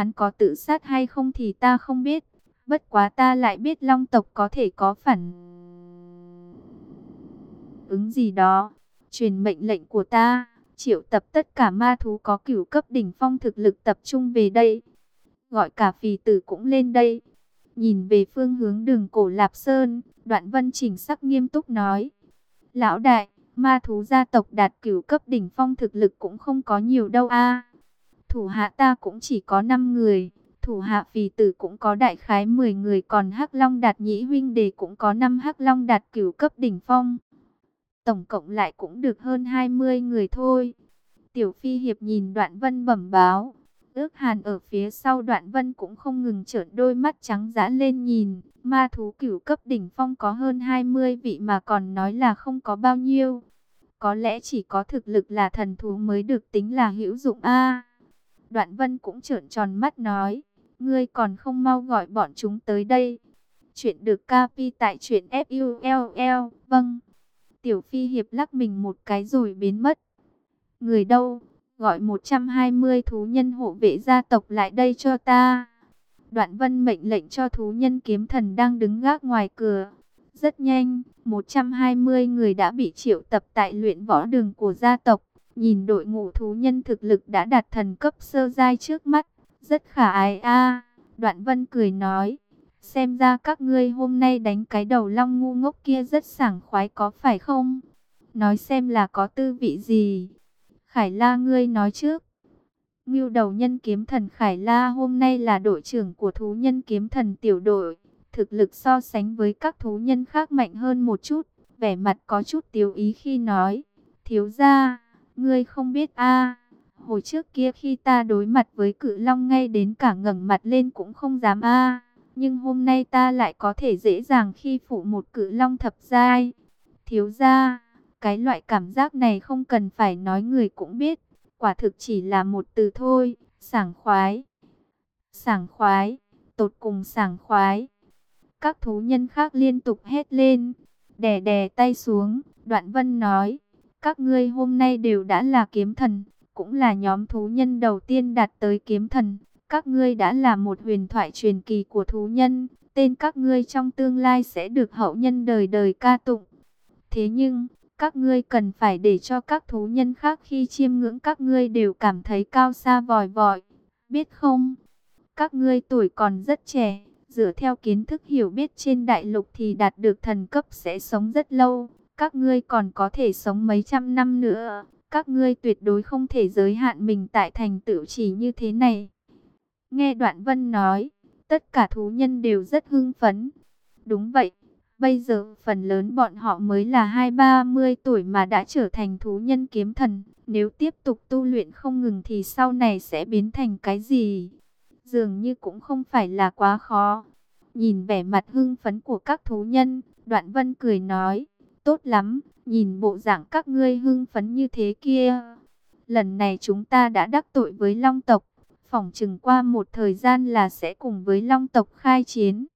Hắn có tự sát hay không thì ta không biết. Bất quá ta lại biết long tộc có thể có phản ứng gì đó. Truyền mệnh lệnh của ta, triệu tập tất cả ma thú có cửu cấp đỉnh phong thực lực tập trung về đây. Gọi cả phì tử cũng lên đây. Nhìn về phương hướng đường cổ Lạp Sơn, đoạn vân chỉnh sắc nghiêm túc nói. Lão đại, ma thú gia tộc đạt cửu cấp đỉnh phong thực lực cũng không có nhiều đâu a. Thủ hạ ta cũng chỉ có 5 người, thủ hạ phì tử cũng có đại khái 10 người còn Hắc Long đạt nhĩ huynh đề cũng có 5 Hắc Long đạt cửu cấp đỉnh phong. Tổng cộng lại cũng được hơn 20 người thôi. Tiểu Phi Hiệp nhìn đoạn vân bẩm báo. Ước hàn ở phía sau đoạn vân cũng không ngừng trợn đôi mắt trắng dã lên nhìn. Ma thú cửu cấp đỉnh phong có hơn 20 vị mà còn nói là không có bao nhiêu. Có lẽ chỉ có thực lực là thần thú mới được tính là hữu dụng a đoạn vân cũng trợn tròn mắt nói. Ngươi còn không mau gọi bọn chúng tới đây. Chuyện được capi tại chuyện F.U.L.L. Vâng. Tiểu Phi Hiệp lắc mình một cái rồi biến mất. Người đâu? Gọi 120 thú nhân hộ vệ gia tộc lại đây cho ta. Đoạn vân mệnh lệnh cho thú nhân kiếm thần đang đứng gác ngoài cửa. Rất nhanh, 120 người đã bị triệu tập tại luyện võ đường của gia tộc. Nhìn đội ngũ thú nhân thực lực đã đạt thần cấp sơ giai trước mắt. Rất khả ái a Đoạn vân cười nói. Xem ra các ngươi hôm nay đánh cái đầu long ngu ngốc kia rất sảng khoái có phải không? Nói xem là có tư vị gì? Khải La ngươi nói trước. Ngưu đầu nhân kiếm thần Khải La hôm nay là đội trưởng của thú nhân kiếm thần tiểu đội. Thực lực so sánh với các thú nhân khác mạnh hơn một chút. Vẻ mặt có chút tiêu ý khi nói. Thiếu ra, ngươi không biết a Hồi trước kia khi ta đối mặt với cự long ngay đến cả ngẩng mặt lên cũng không dám a nhưng hôm nay ta lại có thể dễ dàng khi phụ một cự long thập giai. Thiếu gia cái loại cảm giác này không cần phải nói người cũng biết. Quả thực chỉ là một từ thôi, sảng khoái. Sảng khoái, tột cùng sảng khoái. Các thú nhân khác liên tục hét lên, đè đè tay xuống, đoạn vân nói. Các ngươi hôm nay đều đã là kiếm thần, cũng là nhóm thú nhân đầu tiên đạt tới kiếm thần. Các ngươi đã là một huyền thoại truyền kỳ của thú nhân, tên các ngươi trong tương lai sẽ được hậu nhân đời đời ca tụng. Thế nhưng, các ngươi cần phải để cho các thú nhân khác khi chiêm ngưỡng các ngươi đều cảm thấy cao xa vòi vọi, biết không? Các ngươi tuổi còn rất trẻ, dựa theo kiến thức hiểu biết trên đại lục thì đạt được thần cấp sẽ sống rất lâu, các ngươi còn có thể sống mấy trăm năm nữa. Các ngươi tuyệt đối không thể giới hạn mình tại thành tựu chỉ như thế này. Nghe Đoạn Vân nói, tất cả thú nhân đều rất hưng phấn. Đúng vậy, bây giờ phần lớn bọn họ mới là hai ba mươi tuổi mà đã trở thành thú nhân kiếm thần. Nếu tiếp tục tu luyện không ngừng thì sau này sẽ biến thành cái gì? Dường như cũng không phải là quá khó. Nhìn vẻ mặt hưng phấn của các thú nhân, Đoạn Vân cười nói, tốt lắm, nhìn bộ dạng các ngươi hưng phấn như thế kia. Lần này chúng ta đã đắc tội với Long tộc, phỏng chừng qua một thời gian là sẽ cùng với Long tộc khai chiến.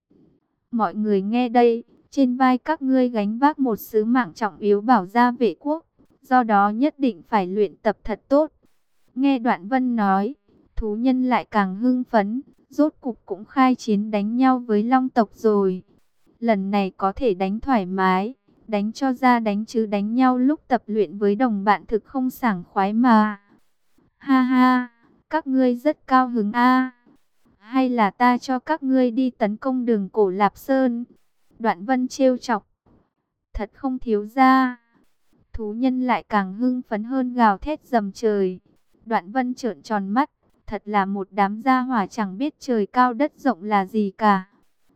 Mọi người nghe đây, trên vai các ngươi gánh vác một sứ mạng trọng yếu bảo gia vệ quốc, do đó nhất định phải luyện tập thật tốt. Nghe Đoạn Vân nói, thú nhân lại càng hưng phấn, rốt cục cũng khai chiến đánh nhau với Long tộc rồi. Lần này có thể đánh thoải mái, đánh cho ra đánh chứ đánh nhau lúc tập luyện với đồng bạn thực không sảng khoái mà. Ha ha! các ngươi rất cao hứng a Hay là ta cho các ngươi đi tấn công đường cổ Lạp Sơn? Đoạn vân trêu chọc. Thật không thiếu ra. Thú nhân lại càng hưng phấn hơn gào thét dầm trời. Đoạn vân trợn tròn mắt. Thật là một đám gia hỏa chẳng biết trời cao đất rộng là gì cả.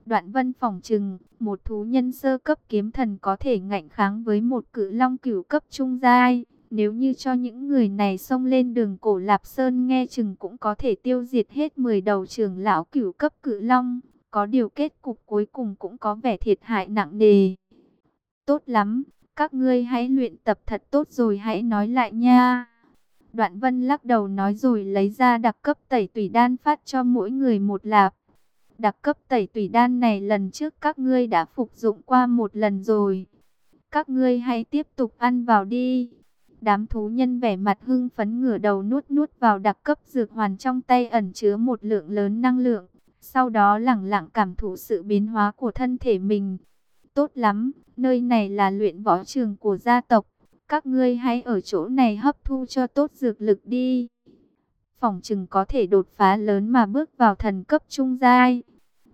Đoạn vân phòng trừng, một thú nhân sơ cấp kiếm thần có thể ngạnh kháng với một cự long cửu cấp trung giai. Nếu như cho những người này xông lên đường cổ Lạp Sơn nghe chừng cũng có thể tiêu diệt hết 10 đầu trưởng lão cửu cấp cự long. Có điều kết cục cuối cùng cũng có vẻ thiệt hại nặng nề. Tốt lắm, các ngươi hãy luyện tập thật tốt rồi hãy nói lại nha. Đoạn vân lắc đầu nói rồi lấy ra đặc cấp tẩy tùy đan phát cho mỗi người một lạp. Đặc cấp tẩy tùy đan này lần trước các ngươi đã phục dụng qua một lần rồi. Các ngươi hãy tiếp tục ăn vào đi. Đám thú nhân vẻ mặt hưng phấn ngửa đầu nuốt nuốt vào đặc cấp dược hoàn trong tay ẩn chứa một lượng lớn năng lượng. Sau đó lặng lặng cảm thụ sự biến hóa của thân thể mình. Tốt lắm, nơi này là luyện võ trường của gia tộc. Các ngươi hãy ở chỗ này hấp thu cho tốt dược lực đi. Phòng chừng có thể đột phá lớn mà bước vào thần cấp trung giai.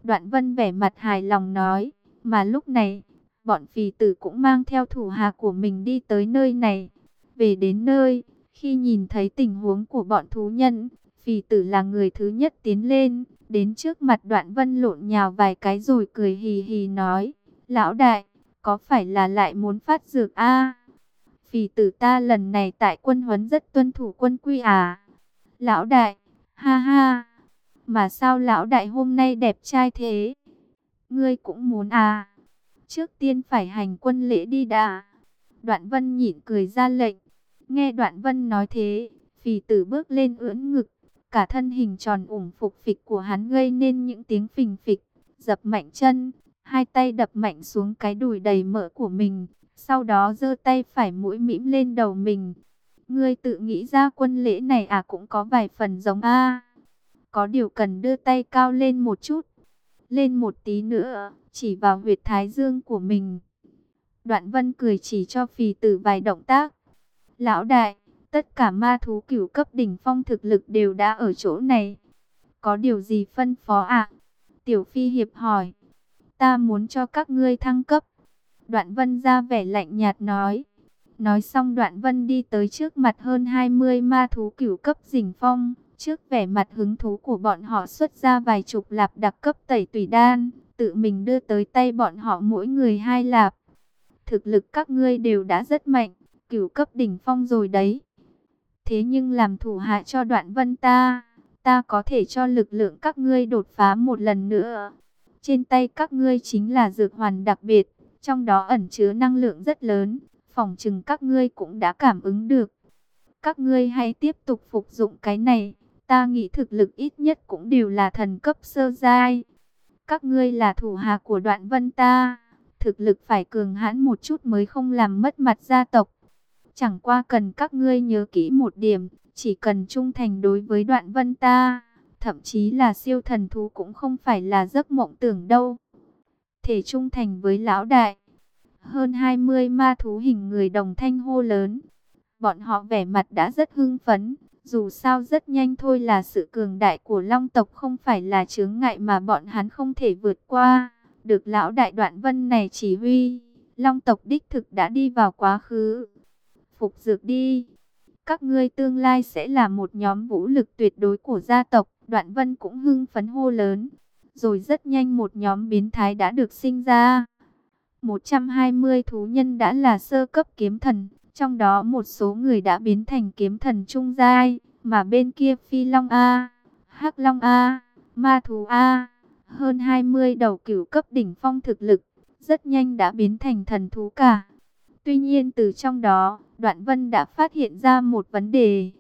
Đoạn vân vẻ mặt hài lòng nói. Mà lúc này, bọn phì tử cũng mang theo thủ hạ của mình đi tới nơi này. Về đến nơi, khi nhìn thấy tình huống của bọn thú nhân, phì tử là người thứ nhất tiến lên, đến trước mặt đoạn vân lộn nhào vài cái rồi cười hì hì nói, lão đại, có phải là lại muốn phát dược a Phì tử ta lần này tại quân huấn rất tuân thủ quân quy à? Lão đại, ha ha, mà sao lão đại hôm nay đẹp trai thế? Ngươi cũng muốn à? Trước tiên phải hành quân lễ đi đã. Đoạn vân nhịn cười ra lệnh. Nghe đoạn vân nói thế, phì tử bước lên ưỡn ngực. Cả thân hình tròn ủng phục phịch của hắn gây nên những tiếng phình phịch, dập mạnh chân, hai tay đập mạnh xuống cái đùi đầy mỡ của mình. Sau đó giơ tay phải mũi mĩm lên đầu mình. Ngươi tự nghĩ ra quân lễ này à cũng có vài phần giống a Có điều cần đưa tay cao lên một chút. Lên một tí nữa, chỉ vào huyệt thái dương của mình. Đoạn vân cười chỉ cho phì tử vài động tác. Lão đại, tất cả ma thú cửu cấp đỉnh phong thực lực đều đã ở chỗ này. Có điều gì phân phó ạ? À? Tiểu phi hiệp hỏi. Ta muốn cho các ngươi thăng cấp. Đoạn vân ra vẻ lạnh nhạt nói. Nói xong đoạn vân đi tới trước mặt hơn 20 ma thú cửu cấp đỉnh phong. Trước vẻ mặt hứng thú của bọn họ xuất ra vài chục lạp đặc cấp tẩy tùy đan. Tự mình đưa tới tay bọn họ mỗi người hai lạp. Thực lực các ngươi đều đã rất mạnh cửu cấp đỉnh phong rồi đấy. Thế nhưng làm thủ hạ cho đoạn vân ta, ta có thể cho lực lượng các ngươi đột phá một lần nữa. Trên tay các ngươi chính là dược hoàn đặc biệt, trong đó ẩn chứa năng lượng rất lớn, phòng chừng các ngươi cũng đã cảm ứng được. Các ngươi hãy tiếp tục phục dụng cái này, ta nghĩ thực lực ít nhất cũng đều là thần cấp sơ giai. Các ngươi là thủ hạ của đoạn vân ta, thực lực phải cường hãn một chút mới không làm mất mặt gia tộc. Chẳng qua cần các ngươi nhớ kỹ một điểm, chỉ cần trung thành đối với đoạn vân ta, thậm chí là siêu thần thú cũng không phải là giấc mộng tưởng đâu. Thể trung thành với lão đại, hơn 20 ma thú hình người đồng thanh hô lớn. Bọn họ vẻ mặt đã rất hưng phấn, dù sao rất nhanh thôi là sự cường đại của long tộc không phải là chướng ngại mà bọn hắn không thể vượt qua. Được lão đại đoạn vân này chỉ huy, long tộc đích thực đã đi vào quá khứ phục dược đi. Các ngươi tương lai sẽ là một nhóm vũ lực tuyệt đối của gia tộc. Đoạn vân cũng hưng phấn hô lớn. Rồi rất nhanh một nhóm biến thái đã được sinh ra. 120 thú nhân đã là sơ cấp kiếm thần. Trong đó một số người đã biến thành kiếm thần trung giai. Mà bên kia phi long A, hắc long A, ma thú A. Hơn 20 đầu cửu cấp đỉnh phong thực lực. Rất nhanh đã biến thành thần thú cả. Tuy nhiên từ trong đó, Đoạn Vân đã phát hiện ra một vấn đề.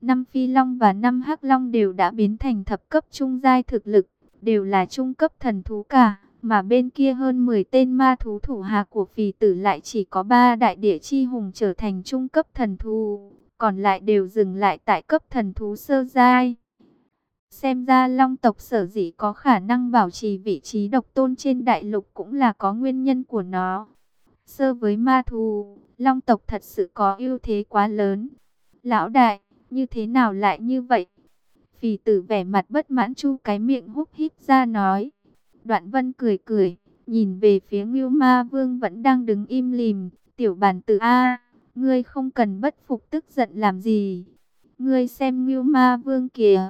Năm Phi Long và năm Hắc Long đều đã biến thành thập cấp trung giai thực lực, đều là trung cấp thần thú cả. Mà bên kia hơn 10 tên ma thú thủ hạ của phì tử lại chỉ có 3 đại địa chi hùng trở thành trung cấp thần thú, còn lại đều dừng lại tại cấp thần thú sơ giai. Xem ra long tộc sở dĩ có khả năng bảo trì vị trí độc tôn trên đại lục cũng là có nguyên nhân của nó. Sơ với ma thú, long tộc thật sự có ưu thế quá lớn. Lão đại, như thế nào lại như vậy? Phì tử vẻ mặt bất mãn chu cái miệng húp hít ra nói. Đoạn vân cười cười, nhìn về phía Ngưu Ma Vương vẫn đang đứng im lìm. Tiểu bản tử A, ngươi không cần bất phục tức giận làm gì. Ngươi xem Ngưu Ma Vương kìa,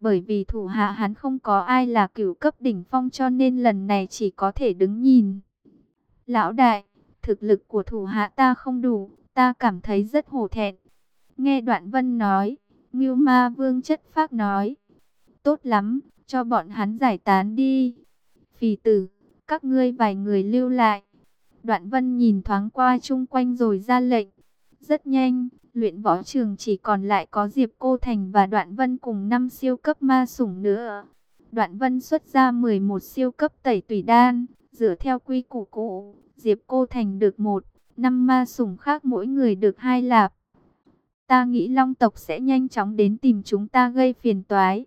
bởi vì thủ hạ hắn không có ai là cửu cấp đỉnh phong cho nên lần này chỉ có thể đứng nhìn. Lão đại, thực lực của thủ hạ ta không đủ, ta cảm thấy rất hổ thẹn. Nghe đoạn vân nói, Ngưu Ma Vương chất phác nói, tốt lắm, cho bọn hắn giải tán đi. Phì tử, các ngươi vài người lưu lại. Đoạn vân nhìn thoáng qua chung quanh rồi ra lệnh. Rất nhanh, luyện võ trường chỉ còn lại có Diệp Cô Thành và Đoạn Vân cùng năm siêu cấp ma sủng nữa. Đoạn Vân xuất ra 11 siêu cấp tẩy tùy đan, dựa theo quy củ cũ, Diệp Cô Thành được một, năm ma sủng khác mỗi người được hai lạp. Ta nghĩ long tộc sẽ nhanh chóng đến tìm chúng ta gây phiền toái.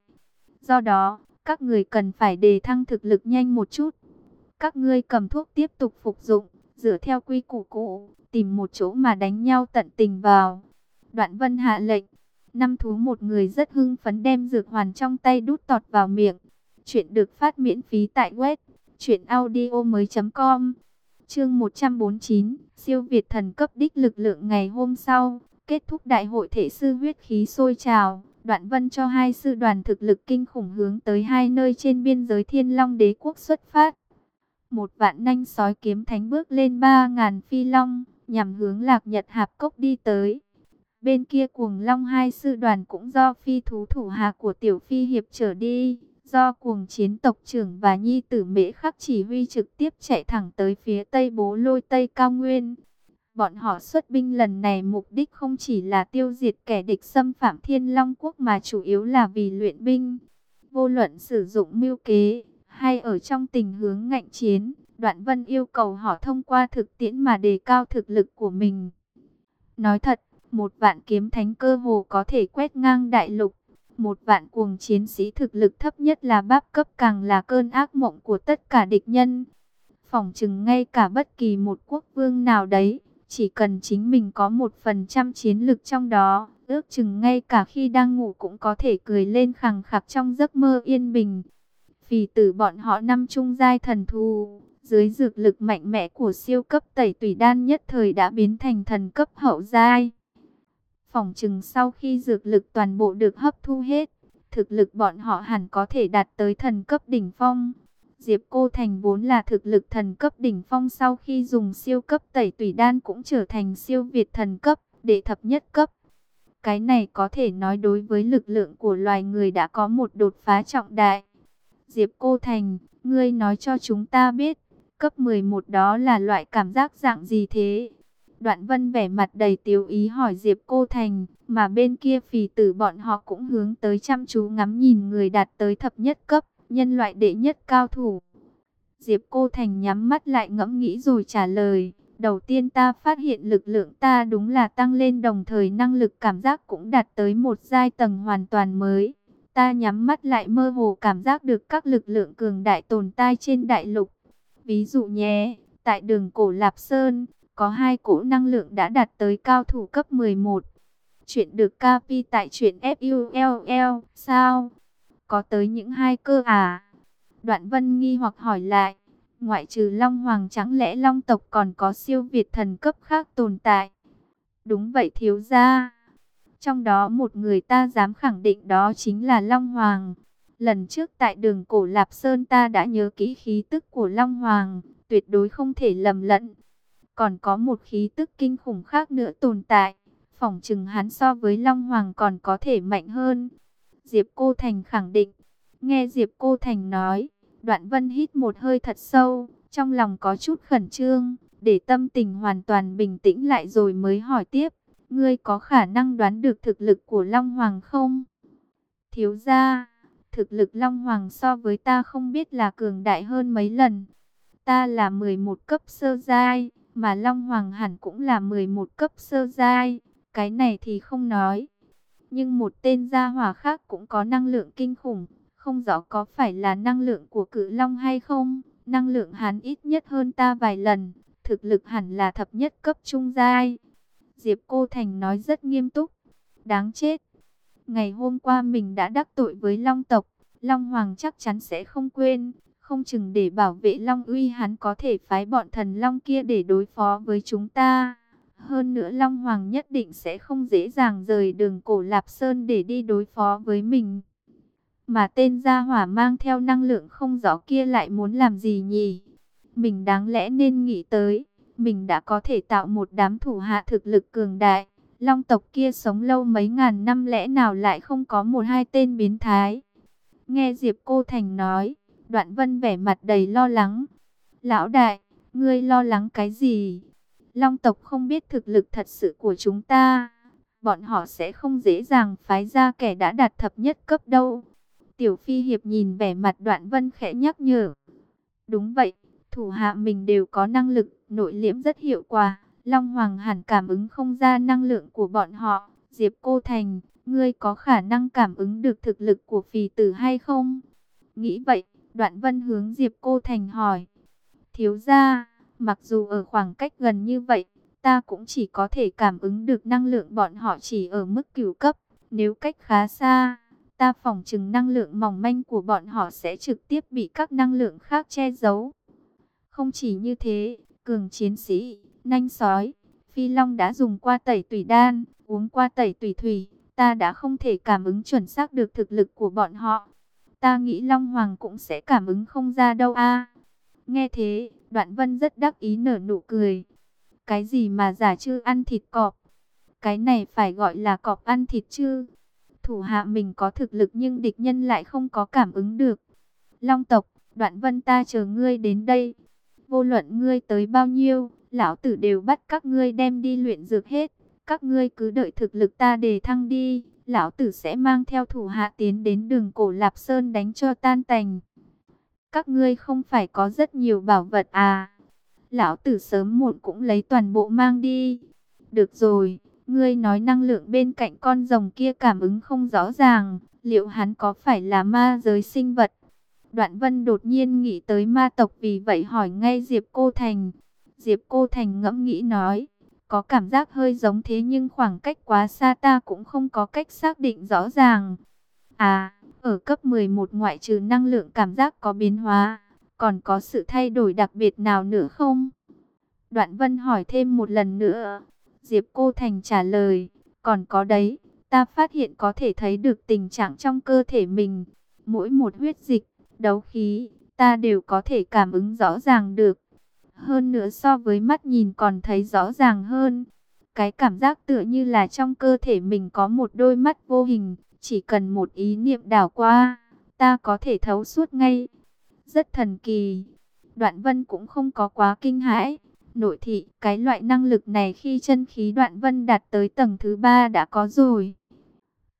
Do đó, các người cần phải đề thăng thực lực nhanh một chút. Các ngươi cầm thuốc tiếp tục phục dụng, dựa theo quy củ cũ, tìm một chỗ mà đánh nhau tận tình vào. Đoạn vân hạ lệnh, năm thú một người rất hưng phấn đem dược hoàn trong tay đút tọt vào miệng. Chuyện được phát miễn phí tại web truyệnaudiomoi.com. Chương 149, siêu việt thần cấp đích lực lượng ngày hôm sau, kết thúc đại hội thể sư huyết khí sôi trào, Đoạn Vân cho hai sư đoàn thực lực kinh khủng hướng tới hai nơi trên biên giới Thiên Long Đế quốc xuất phát. Một vạn nanh sói kiếm thánh bước lên ba ngàn phi long, nhằm hướng Lạc Nhật Hạp Cốc đi tới. Bên kia cuồng long hai sư đoàn cũng do phi thú thủ hạ của tiểu phi hiệp trở đi, do cuồng chiến tộc trưởng và nhi tử mễ khắc chỉ huy trực tiếp chạy thẳng tới phía tây bố lôi tây cao nguyên. Bọn họ xuất binh lần này mục đích không chỉ là tiêu diệt kẻ địch xâm phạm thiên long quốc mà chủ yếu là vì luyện binh. Vô luận sử dụng mưu kế hay ở trong tình hướng ngạnh chiến, Đoạn Vân yêu cầu họ thông qua thực tiễn mà đề cao thực lực của mình. Nói thật, một vạn kiếm thánh cơ hồ có thể quét ngang đại lục. Một vạn cuồng chiến sĩ thực lực thấp nhất là báp cấp càng là cơn ác mộng của tất cả địch nhân. Phỏng chừng ngay cả bất kỳ một quốc vương nào đấy, chỉ cần chính mình có một phần trăm chiến lực trong đó, ước chừng ngay cả khi đang ngủ cũng có thể cười lên khẳng khặc trong giấc mơ yên bình. Vì tử bọn họ năm trung giai thần thù, dưới dược lực mạnh mẽ của siêu cấp tẩy tùy đan nhất thời đã biến thành thần cấp hậu giai. Phòng chừng sau khi dược lực toàn bộ được hấp thu hết, thực lực bọn họ hẳn có thể đạt tới thần cấp đỉnh phong. Diệp Cô Thành vốn là thực lực thần cấp đỉnh phong sau khi dùng siêu cấp tẩy tùy đan cũng trở thành siêu việt thần cấp, đệ thập nhất cấp. Cái này có thể nói đối với lực lượng của loài người đã có một đột phá trọng đại. Diệp Cô Thành, ngươi nói cho chúng ta biết, cấp 11 đó là loại cảm giác dạng gì thế? Đoạn vân vẻ mặt đầy tiếu ý hỏi Diệp Cô Thành, mà bên kia phì tử bọn họ cũng hướng tới chăm chú ngắm nhìn người đạt tới thập nhất cấp, nhân loại đệ nhất cao thủ. Diệp Cô Thành nhắm mắt lại ngẫm nghĩ rồi trả lời, đầu tiên ta phát hiện lực lượng ta đúng là tăng lên đồng thời năng lực cảm giác cũng đạt tới một giai tầng hoàn toàn mới. Ta nhắm mắt lại mơ hồ cảm giác được các lực lượng cường đại tồn tại trên đại lục. Ví dụ nhé, tại đường cổ Lạp Sơn, có hai cỗ năng lượng đã đạt tới cao thủ cấp 11. Chuyện được capi tại chuyện FULL, sao? Có tới những hai cơ à? Đoạn vân nghi hoặc hỏi lại, ngoại trừ Long Hoàng chẳng lẽ Long tộc còn có siêu việt thần cấp khác tồn tại? Đúng vậy thiếu gia. Trong đó một người ta dám khẳng định đó chính là Long Hoàng. Lần trước tại đường cổ Lạp Sơn ta đã nhớ kỹ khí tức của Long Hoàng, tuyệt đối không thể lầm lẫn. Còn có một khí tức kinh khủng khác nữa tồn tại, phỏng chừng hắn so với Long Hoàng còn có thể mạnh hơn. Diệp Cô Thành khẳng định, nghe Diệp Cô Thành nói, Đoạn Vân hít một hơi thật sâu, trong lòng có chút khẩn trương, để tâm tình hoàn toàn bình tĩnh lại rồi mới hỏi tiếp, ngươi có khả năng đoán được thực lực của Long Hoàng không? Thiếu gia thực lực Long Hoàng so với ta không biết là cường đại hơn mấy lần. Ta là 11 cấp sơ giai, mà Long Hoàng hẳn cũng là 11 cấp sơ giai, cái này thì không nói. Nhưng một tên gia hỏa khác cũng có năng lượng kinh khủng, không rõ có phải là năng lượng của cự Long hay không. Năng lượng hắn ít nhất hơn ta vài lần, thực lực hẳn là thập nhất cấp trung giai. Diệp Cô Thành nói rất nghiêm túc, đáng chết. Ngày hôm qua mình đã đắc tội với Long tộc, Long Hoàng chắc chắn sẽ không quên, không chừng để bảo vệ Long uy hắn có thể phái bọn thần Long kia để đối phó với chúng ta. Hơn nữa Long Hoàng nhất định sẽ không dễ dàng rời đường cổ Lạp Sơn để đi đối phó với mình. Mà tên gia hỏa mang theo năng lượng không rõ kia lại muốn làm gì nhỉ? Mình đáng lẽ nên nghĩ tới, mình đã có thể tạo một đám thủ hạ thực lực cường đại. Long tộc kia sống lâu mấy ngàn năm lẽ nào lại không có một hai tên biến thái. Nghe Diệp Cô Thành nói, Đoạn Vân vẻ mặt đầy lo lắng. Lão đại, ngươi lo lắng cái gì? Long tộc không biết thực lực thật sự của chúng ta. Bọn họ sẽ không dễ dàng phái ra kẻ đã đạt thập nhất cấp đâu. Tiểu Phi Hiệp nhìn vẻ mặt Đoạn Vân khẽ nhắc nhở. Đúng vậy, thủ hạ mình đều có năng lực, nội liễm rất hiệu quả. Long Hoàng hẳn cảm ứng không ra năng lượng của bọn họ. Diệp Cô Thành, ngươi có khả năng cảm ứng được thực lực của phì tử hay không? Nghĩ vậy, Đoạn Vân hướng Diệp Cô Thành hỏi. Thiếu gia, mặc dù ở khoảng cách gần như vậy, ta cũng chỉ có thể cảm ứng được năng lượng bọn họ chỉ ở mức cửu cấp. Nếu cách khá xa, ta phòng chừng năng lượng mỏng manh của bọn họ sẽ trực tiếp bị các năng lượng khác che giấu. Không chỉ như thế, cường chiến sĩ, nanh sói, phi long đã dùng qua tẩy tùy đan, uống qua tẩy tùy thủy, ta đã không thể cảm ứng chuẩn xác được thực lực của bọn họ. Ta nghĩ Long Hoàng cũng sẽ cảm ứng không ra đâu a. Nghe thế, Đoạn Vân rất đắc ý nở nụ cười. Cái gì mà giả chư ăn thịt cọp? Cái này phải gọi là cọp ăn thịt chứ? Thủ hạ mình có thực lực nhưng địch nhân lại không có cảm ứng được. Long tộc, Đoạn Vân ta chờ ngươi đến đây. Vô luận ngươi tới bao nhiêu, lão tử đều bắt các ngươi đem đi luyện dược hết. Các ngươi cứ đợi thực lực ta đề thăng đi, lão tử sẽ mang theo thủ hạ tiến đến đường cổ Lạp Sơn đánh cho tan tành. Các ngươi không phải có rất nhiều bảo vật à? Lão tử sớm muộn cũng lấy toàn bộ mang đi. Được rồi, ngươi nói năng lượng bên cạnh con rồng kia cảm ứng không rõ ràng, liệu hắn có phải là ma giới sinh vật? Đoạn Vân đột nhiên nghĩ tới ma tộc vì vậy hỏi ngay Diệp Cô Thành. Diệp Cô Thành ngẫm nghĩ nói, có cảm giác hơi giống thế nhưng khoảng cách quá xa ta cũng không có cách xác định rõ ràng. À, ở cấp 11 ngoại trừ năng lượng cảm giác có biến hóa, còn có sự thay đổi đặc biệt nào nữa không? Đoạn Vân hỏi thêm một lần nữa. Diệp Cô Thành trả lời, còn có đấy, ta phát hiện có thể thấy được tình trạng trong cơ thể mình. Mỗi một huyết dịch, đấu khí, ta đều có thể cảm ứng rõ ràng được. Hơn nữa so với mắt nhìn còn thấy rõ ràng hơn. Cái cảm giác tựa như là trong cơ thể mình có một đôi mắt vô hình, chỉ cần một ý niệm đảo qua, ta có thể thấu suốt ngay. Rất thần kỳ. Đoạn vân cũng không có quá kinh hãi. Nội thị, cái loại năng lực này khi chân khí đoạn vân đạt tới tầng thứ ba đã có rồi.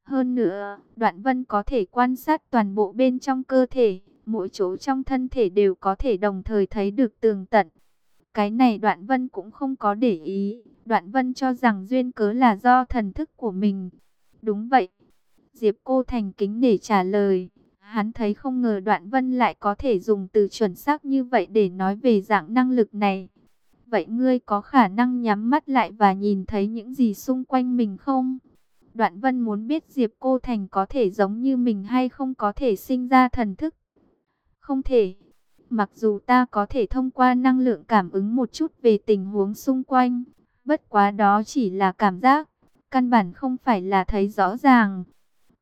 Hơn nữa, đoạn vân có thể quan sát toàn bộ bên trong cơ thể, mỗi chỗ trong thân thể đều có thể đồng thời thấy được tường tận. Cái này đoạn vân cũng không có để ý, đoạn vân cho rằng duyên cớ là do thần thức của mình. Đúng vậy, Diệp Cô Thành kính để trả lời. Hắn thấy không ngờ đoạn vân lại có thể dùng từ chuẩn xác như vậy để nói về dạng năng lực này. Vậy ngươi có khả năng nhắm mắt lại và nhìn thấy những gì xung quanh mình không? Đoạn vân muốn biết Diệp Cô Thành có thể giống như mình hay không có thể sinh ra thần thức. Không thể. Mặc dù ta có thể thông qua năng lượng cảm ứng một chút về tình huống xung quanh. Bất quá đó chỉ là cảm giác. Căn bản không phải là thấy rõ ràng.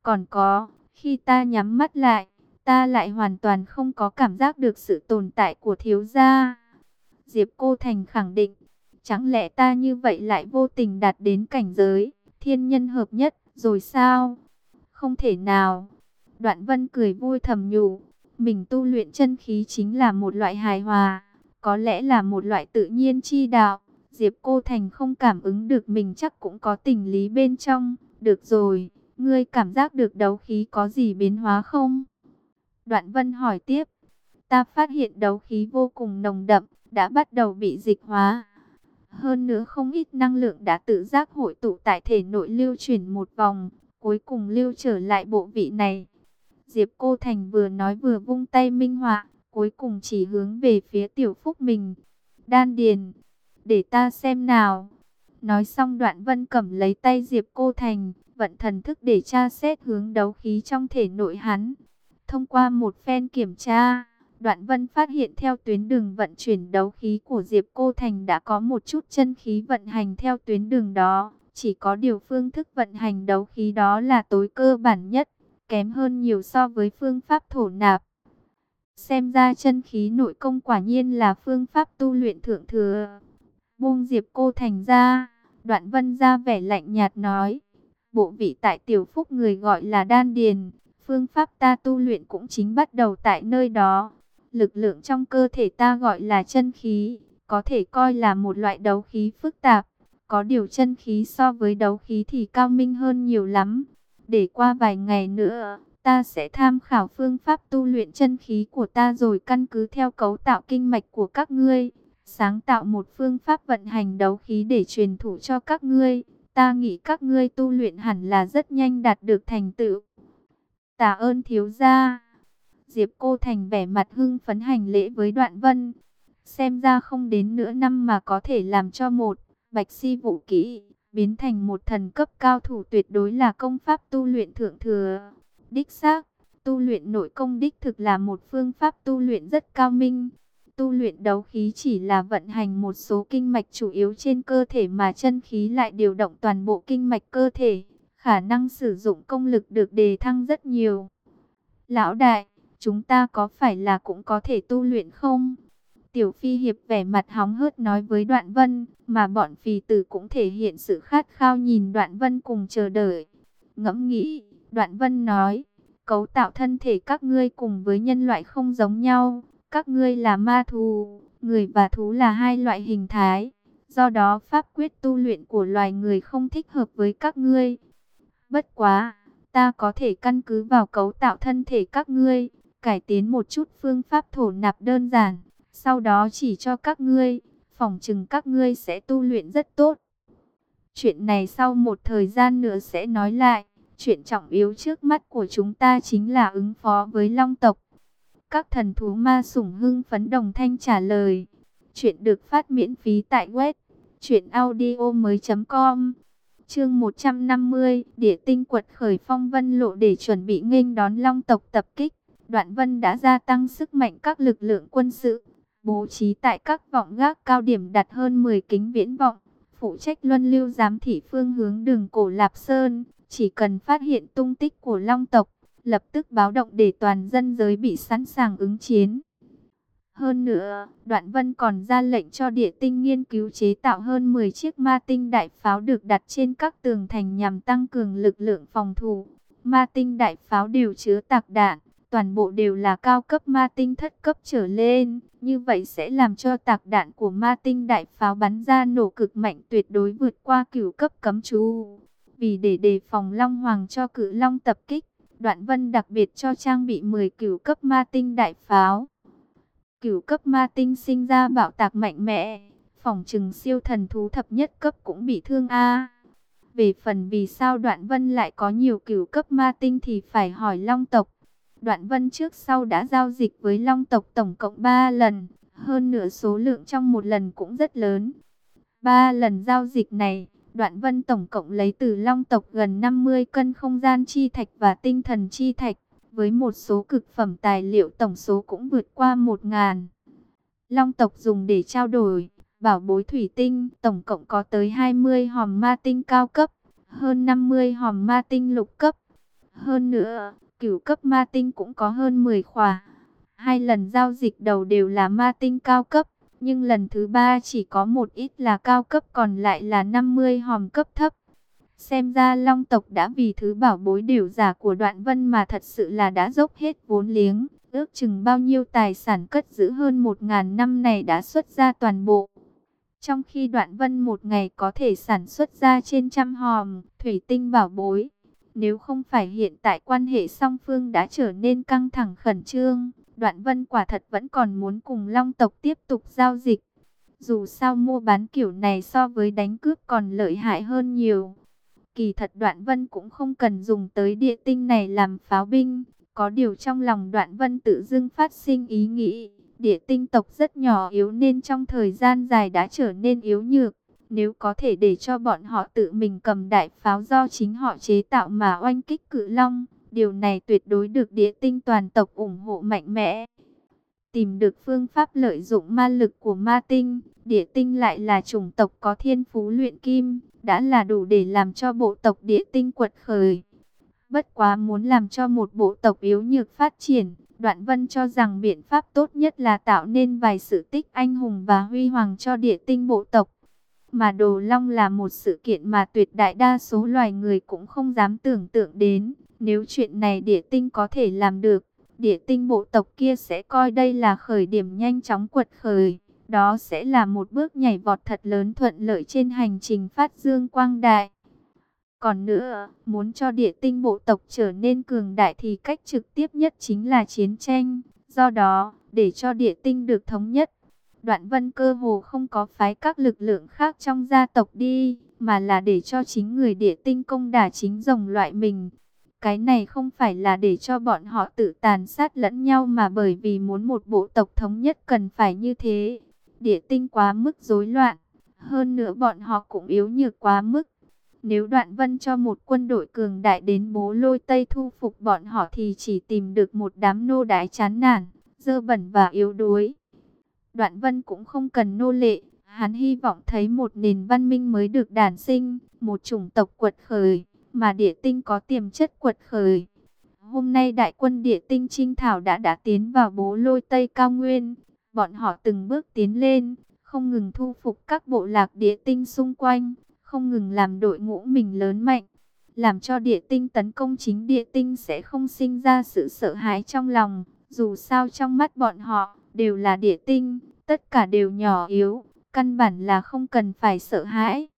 Còn có, khi ta nhắm mắt lại, ta lại hoàn toàn không có cảm giác được sự tồn tại của thiếu gia. Diệp Cô Thành khẳng định, chẳng lẽ ta như vậy lại vô tình đạt đến cảnh giới, thiên nhân hợp nhất, rồi sao? Không thể nào. Đoạn vân cười vui thầm nhủ, mình tu luyện chân khí chính là một loại hài hòa, có lẽ là một loại tự nhiên chi đạo. Diệp Cô Thành không cảm ứng được mình chắc cũng có tình lý bên trong. Được rồi, ngươi cảm giác được đấu khí có gì biến hóa không? Đoạn Vân hỏi tiếp. Ta phát hiện đấu khí vô cùng nồng đậm, đã bắt đầu bị dịch hóa. Hơn nữa không ít năng lượng đã tự giác hội tụ tại thể nội lưu chuyển một vòng, cuối cùng lưu trở lại bộ vị này. Diệp Cô Thành vừa nói vừa vung tay minh họa, cuối cùng chỉ hướng về phía tiểu phúc mình. Đan điền, để ta xem nào. Nói xong đoạn vân cầm lấy tay Diệp Cô Thành, vận thần thức để tra xét hướng đấu khí trong thể nội hắn. Thông qua một phen kiểm tra, Đoạn Vân phát hiện theo tuyến đường vận chuyển đấu khí của Diệp Cô Thành đã có một chút chân khí vận hành theo tuyến đường đó. Chỉ có điều phương thức vận hành đấu khí đó là tối cơ bản nhất, kém hơn nhiều so với phương pháp thổ nạp. Xem ra chân khí nội công quả nhiên là phương pháp tu luyện thượng thừa. Buông Diệp Cô Thành ra, Đoạn Vân ra vẻ lạnh nhạt nói. Bộ vị tại tiểu phúc người gọi là đan điền, phương pháp ta tu luyện cũng chính bắt đầu tại nơi đó. Lực lượng trong cơ thể ta gọi là chân khí, có thể coi là một loại đấu khí phức tạp. Có điều chân khí so với đấu khí thì cao minh hơn nhiều lắm. Để qua vài ngày nữa, ta sẽ tham khảo phương pháp tu luyện chân khí của ta rồi căn cứ theo cấu tạo kinh mạch của các ngươi. Sáng tạo một phương pháp vận hành đấu khí để truyền thủ cho các ngươi. Ta nghĩ các ngươi tu luyện hẳn là rất nhanh đạt được thành tựu. Tạ ơn thiếu gia. Diệp Cô Thành vẻ mặt hưng phấn hành lễ với Đoạn Vân. Xem ra không đến nửa năm mà có thể làm cho một bạch si vũ kỹ, biến thành một thần cấp cao thủ tuyệt đối là công pháp tu luyện thượng thừa. Đích xác, tu luyện nội công đích thực là một phương pháp tu luyện rất cao minh. Tu luyện đấu khí chỉ là vận hành một số kinh mạch chủ yếu trên cơ thể mà chân khí lại điều động toàn bộ kinh mạch cơ thể. Khả năng sử dụng công lực được đề thăng rất nhiều. Lão đại, chúng ta có phải là cũng có thể tu luyện không? Tiểu Phi Hiệp vẻ mặt hóng hớt nói với Đoạn Vân, mà bọn phì tử cũng thể hiện sự khát khao nhìn Đoạn Vân cùng chờ đợi. Ngẫm nghĩ, Đoạn Vân nói, cấu tạo thân thể các ngươi cùng với nhân loại không giống nhau. Các ngươi là ma thú, người và thú là hai loại hình thái. Do đó pháp quyết tu luyện của loài người không thích hợp với các ngươi. Bất quá, ta có thể căn cứ vào cấu tạo thân thể các ngươi, cải tiến một chút phương pháp thổ nạp đơn giản sau đó chỉ cho các ngươi, phòng chừng các ngươi sẽ tu luyện rất tốt. Chuyện này sau một thời gian nữa sẽ nói lại. Chuyện trọng yếu trước mắt của chúng ta chính là ứng phó với long tộc. Các thần thú ma sủng hưng phấn đồng thanh trả lời. Chuyện được phát miễn phí tại web. Chuyện audio mới com Chương 150, Địa tinh quật khởi phong vân lộ để chuẩn bị nghênh đón long tộc tập kích. Đoạn Vân đã gia tăng sức mạnh các lực lượng quân sự, bố trí tại các vọng gác cao điểm đặt hơn 10 kính viễn vọng, phụ trách luân lưu giám thị phương hướng đường cổ Lạp Sơn, chỉ cần phát hiện tung tích của Long tộc, lập tức báo động để toàn dân giới bị sẵn sàng ứng chiến. Hơn nữa, Đoạn Vân còn ra lệnh cho địa tinh nghiên cứu chế tạo hơn 10 chiếc ma tinh đại pháo được đặt trên các tường thành nhằm tăng cường lực lượng phòng thủ. Ma tinh đại pháo đều chứa tạc đạn, toàn bộ đều là cao cấp ma tinh thất cấp trở lên. Như vậy sẽ làm cho tạc đạn của ma tinh đại pháo bắn ra nổ cực mạnh tuyệt đối vượt qua cửu cấp cấm chú. Vì để đề phòng Long Hoàng cho cử Long tập kích, Đoạn Vân đặc biệt cho trang bị 10 cửu cấp ma tinh đại pháo. Cửu cấp ma tinh sinh ra bạo tạc mạnh mẽ, phòng trừng siêu thần thú thập nhất cấp cũng bị thương a. Về phần vì sao Đoạn Vân lại có nhiều cửu cấp ma tinh thì phải hỏi Long tộc. Đoạn Vân trước sau đã giao dịch với Long tộc tổng cộng 3 lần, hơn nửa số lượng trong một lần cũng rất lớn. 3 lần giao dịch này, Đoạn Vân tổng cộng lấy từ Long tộc gần 50 cân không gian chi thạch và tinh thần chi thạch, với một số cực phẩm tài liệu tổng số cũng vượt qua 1.000. Long tộc dùng để trao đổi, bảo bối thủy tinh, tổng cộng có tới 20 hòm ma tinh cao cấp, hơn 50 hòm ma tinh lục cấp. Hơn nữa, cửu cấp ma tinh cũng có hơn 10 khỏa. Hai lần giao dịch đầu đều là ma tinh cao cấp, nhưng lần thứ ba chỉ có một ít là cao cấp còn lại là 50 hòm cấp thấp. Xem ra long tộc đã vì thứ bảo bối điều giả của đoạn vân mà thật sự là đã dốc hết vốn liếng. Ước chừng bao nhiêu tài sản cất giữ hơn 1.000 năm này đã xuất ra toàn bộ. Trong khi đoạn vân một ngày có thể sản xuất ra trên trăm hòm, thủy tinh bảo bối, nếu không phải hiện tại quan hệ song phương đã trở nên căng thẳng khẩn trương, Đoạn Vân quả thật vẫn còn muốn cùng Long tộc tiếp tục giao dịch. Dù sao mua bán kiểu này so với đánh cướp còn lợi hại hơn nhiều. Kỳ thật Đoạn Vân cũng không cần dùng tới địa tinh này làm pháo binh. Có điều trong lòng Đoạn Vân tự dưng phát sinh ý nghĩ. Địa tinh tộc rất nhỏ yếu nên trong thời gian dài đã trở nên yếu nhược. Nếu có thể để cho bọn họ tự mình cầm đại pháo do chính họ chế tạo mà oanh kích cự long, điều này tuyệt đối được địa tinh toàn tộc ủng hộ mạnh mẽ. Tìm được phương pháp lợi dụng ma lực của ma tinh, địa tinh lại là chủng tộc có thiên phú luyện kim, đã là đủ để làm cho bộ tộc địa tinh quật khởi. Bất quá muốn làm cho một bộ tộc yếu nhược phát triển, Đoạn Vân cho rằng biện pháp tốt nhất là tạo nên vài sự tích anh hùng và huy hoàng cho địa tinh bộ tộc. Mà đồ long là một sự kiện mà tuyệt đại đa số loài người cũng không dám tưởng tượng đến. Nếu chuyện này địa tinh có thể làm được, địa tinh bộ tộc kia sẽ coi đây là khởi điểm nhanh chóng quật khởi. Đó sẽ là một bước nhảy vọt thật lớn thuận lợi trên hành trình phát dương quang đại. Còn nữa, muốn cho địa tinh bộ tộc trở nên cường đại thì cách trực tiếp nhất chính là chiến tranh. Do đó, để cho địa tinh được thống nhất, Đoạn vân cơ hồ không có phái các lực lượng khác trong gia tộc đi, mà là để cho chính người địa tinh công đả chính rồng loại mình. Cái này không phải là để cho bọn họ tự tàn sát lẫn nhau mà bởi vì muốn một bộ tộc thống nhất cần phải như thế. Địa tinh quá mức rối loạn, hơn nữa bọn họ cũng yếu nhược quá mức. Nếu đoạn vân cho một quân đội cường đại đến bố lôi Tây thu phục bọn họ thì chỉ tìm được một đám nô đái chán nản, dơ bẩn và yếu đuối. Đoạn vân cũng không cần nô lệ, hắn hy vọng thấy một nền văn minh mới được đản sinh, một chủng tộc quật khởi, mà địa tinh có tiềm chất quật khởi. Hôm nay đại quân địa tinh trinh thảo đã đã tiến vào bố lôi Tây Cao Nguyên, bọn họ từng bước tiến lên, không ngừng thu phục các bộ lạc địa tinh xung quanh, không ngừng làm đội ngũ mình lớn mạnh, làm cho địa tinh tấn công chính địa tinh sẽ không sinh ra sự sợ hãi trong lòng, dù sao trong mắt bọn họ đều là địa tinh, tất cả đều nhỏ yếu, căn bản là không cần phải sợ hãi.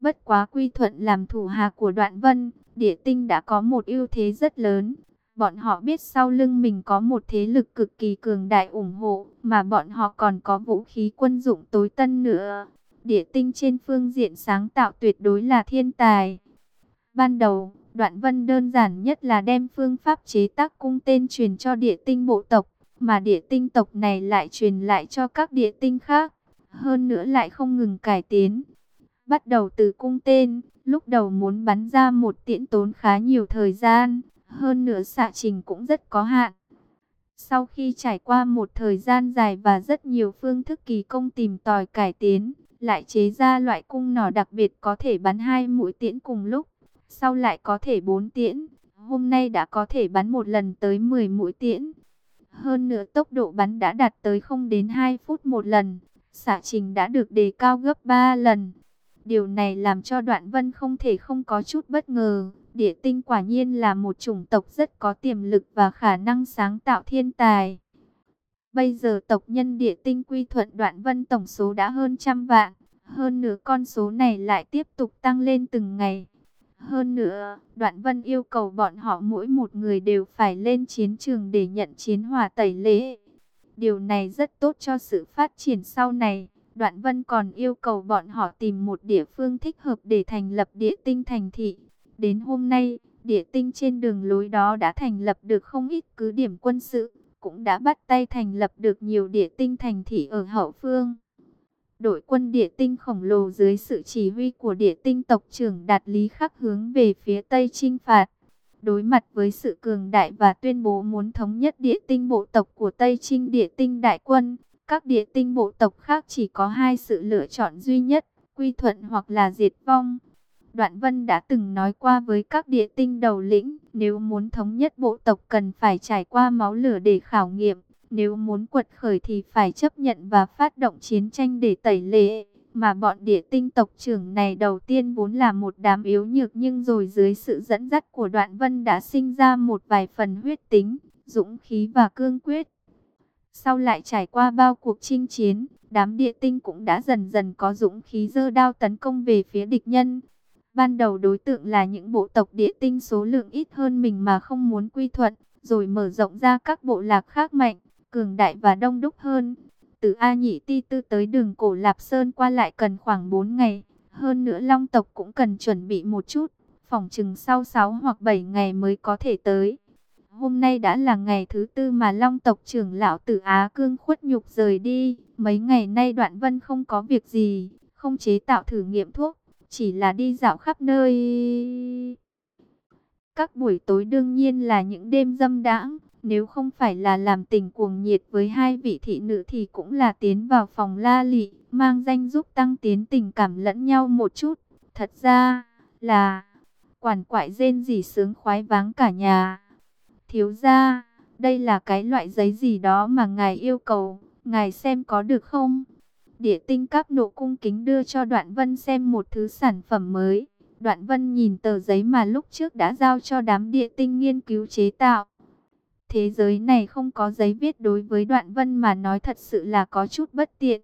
Bất quá quy thuận làm thủ hạ của đoạn vân, địa tinh đã có một ưu thế rất lớn. Bọn họ biết sau lưng mình có một thế lực cực kỳ cường đại ủng hộ, mà bọn họ còn có vũ khí quân dụng tối tân nữa. Địa tinh trên phương diện sáng tạo tuyệt đối là thiên tài. Ban đầu, đoạn vân đơn giản nhất là đem phương pháp chế tác cung tên truyền cho địa tinh bộ tộc, mà địa tinh tộc này lại truyền lại cho các địa tinh khác. Hơn nữa lại không ngừng cải tiến. Bắt đầu từ cung tên, lúc đầu muốn bắn ra một tiễn tốn khá nhiều thời gian, hơn nữa xạ trình cũng rất có hạn. Sau khi trải qua một thời gian dài và rất nhiều phương thức kỳ công tìm tòi cải tiến, lại chế ra loại cung nỏ đặc biệt có thể bắn hai mũi tiễn cùng lúc, sau lại có thể bốn tiễn, hôm nay đã có thể bắn một lần tới 10 mũi tiễn. Hơn nữa tốc độ bắn đã đạt tới không đến 2 phút một lần, xạ trình đã được đề cao gấp 3 lần. Điều này làm cho đoạn vân không thể không có chút bất ngờ. Địa tinh quả nhiên là một chủng tộc rất có tiềm lực và khả năng sáng tạo thiên tài. Bây giờ tộc nhân địa tinh quy thuận đoạn vân tổng số đã hơn trăm vạn. Hơn nữa con số này lại tiếp tục tăng lên từng ngày. Hơn nữa, đoạn vân yêu cầu bọn họ mỗi một người đều phải lên chiến trường để nhận chiến hòa tẩy lễ. Điều này rất tốt cho sự phát triển sau này. Đoạn vân còn yêu cầu bọn họ tìm một địa phương thích hợp để thành lập địa tinh thành thị. Đến hôm nay, địa tinh trên đường lối đó đã thành lập được không ít cứ điểm quân sự cũng đã bắt tay thành lập được nhiều địa tinh thành thị ở hậu phương. Đội quân địa tinh khổng lồ dưới sự chỉ huy của địa tinh tộc trưởng Đạt Lý Khắc hướng về phía Tây chinh phạt. Đối mặt với sự cường đại và tuyên bố muốn thống nhất địa tinh bộ tộc của Tây Trinh địa tinh đại quân, các địa tinh bộ tộc khác chỉ có hai sự lựa chọn duy nhất, quy thuận hoặc là diệt vong. Đoạn Vân đã từng nói qua với các địa tinh đầu lĩnh, nếu muốn thống nhất bộ tộc cần phải trải qua máu lửa để khảo nghiệm, nếu muốn quật khởi thì phải chấp nhận và phát động chiến tranh để tẩy lệ. Mà bọn địa tinh tộc trưởng này đầu tiên vốn là một đám yếu nhược nhưng rồi dưới sự dẫn dắt của đoạn vân đã sinh ra một vài phần huyết tính, dũng khí và cương quyết. Sau lại trải qua bao cuộc chinh chiến, đám địa tinh cũng đã dần dần có dũng khí dơ đao tấn công về phía địch nhân. Ban đầu đối tượng là những bộ tộc địa tinh số lượng ít hơn mình mà không muốn quy thuận, rồi mở rộng ra các bộ lạc khác mạnh, cường đại và đông đúc hơn. Từ A Nhị Ti Tư tới đường cổ Lạp Sơn qua lại cần khoảng 4 ngày, hơn nữa Long tộc cũng cần chuẩn bị một chút, phòng chừng sau 6 hoặc 7 ngày mới có thể tới. Hôm nay đã là ngày thứ tư mà Long tộc trưởng lão Tử Á Cương khuất nhục rời đi. Mấy ngày nay Đoạn Vân không có việc gì, không chế tạo thử nghiệm thuốc, chỉ là đi dạo khắp nơi. Các buổi tối đương nhiên là những đêm dâm đãng, nếu không phải là làm tình cuồng nhiệt với hai vị thị nữ thì cũng là tiến vào phòng la lị, mang danh giúp tăng tiến tình cảm lẫn nhau một chút. Thật ra là quản quại rên gì sướng khoái váng cả nhà. Thiếu ra, đây là cái loại giấy gì đó mà ngài yêu cầu, ngài xem có được không? Địa tinh các nộ cung kính đưa cho Đoạn Vân xem một thứ sản phẩm mới. Đoạn Vân nhìn tờ giấy mà lúc trước đã giao cho đám địa tinh nghiên cứu chế tạo. Thế giới này không có giấy viết đối với Đoạn Vân mà nói thật sự là có chút bất tiện.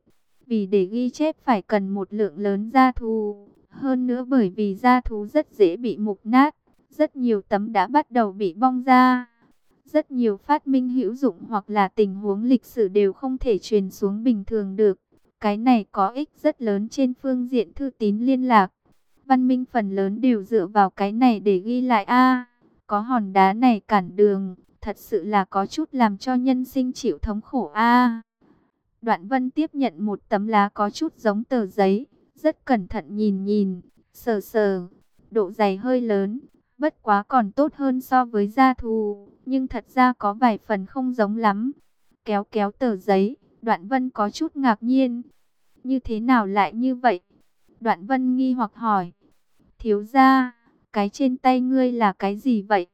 Vì để ghi chép phải cần một lượng lớn gia thú. Hơn nữa bởi vì gia thú rất dễ bị mục nát. Rất nhiều tấm đã bắt đầu bị bong ra. Rất nhiều phát minh hữu dụng hoặc là tình huống lịch sử đều không thể truyền xuống bình thường được. Cái này có ích rất lớn trên phương diện thư tín liên lạc. văn minh phần lớn đều dựa vào cái này để ghi lại a Có hòn đá này cản đường, thật sự là có chút làm cho nhân sinh chịu thống khổ a Đoạn vân tiếp nhận một tấm lá có chút giống tờ giấy, rất cẩn thận nhìn nhìn, sờ sờ, độ dày hơi lớn, bất quá còn tốt hơn so với da thù, nhưng thật ra có vài phần không giống lắm. Kéo kéo tờ giấy, đoạn vân có chút ngạc nhiên. Như thế nào lại như vậy? Đoạn vân nghi hoặc hỏi. Thiếu ra, cái trên tay ngươi là cái gì vậy?